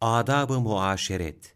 Adab-ı Muaşeret.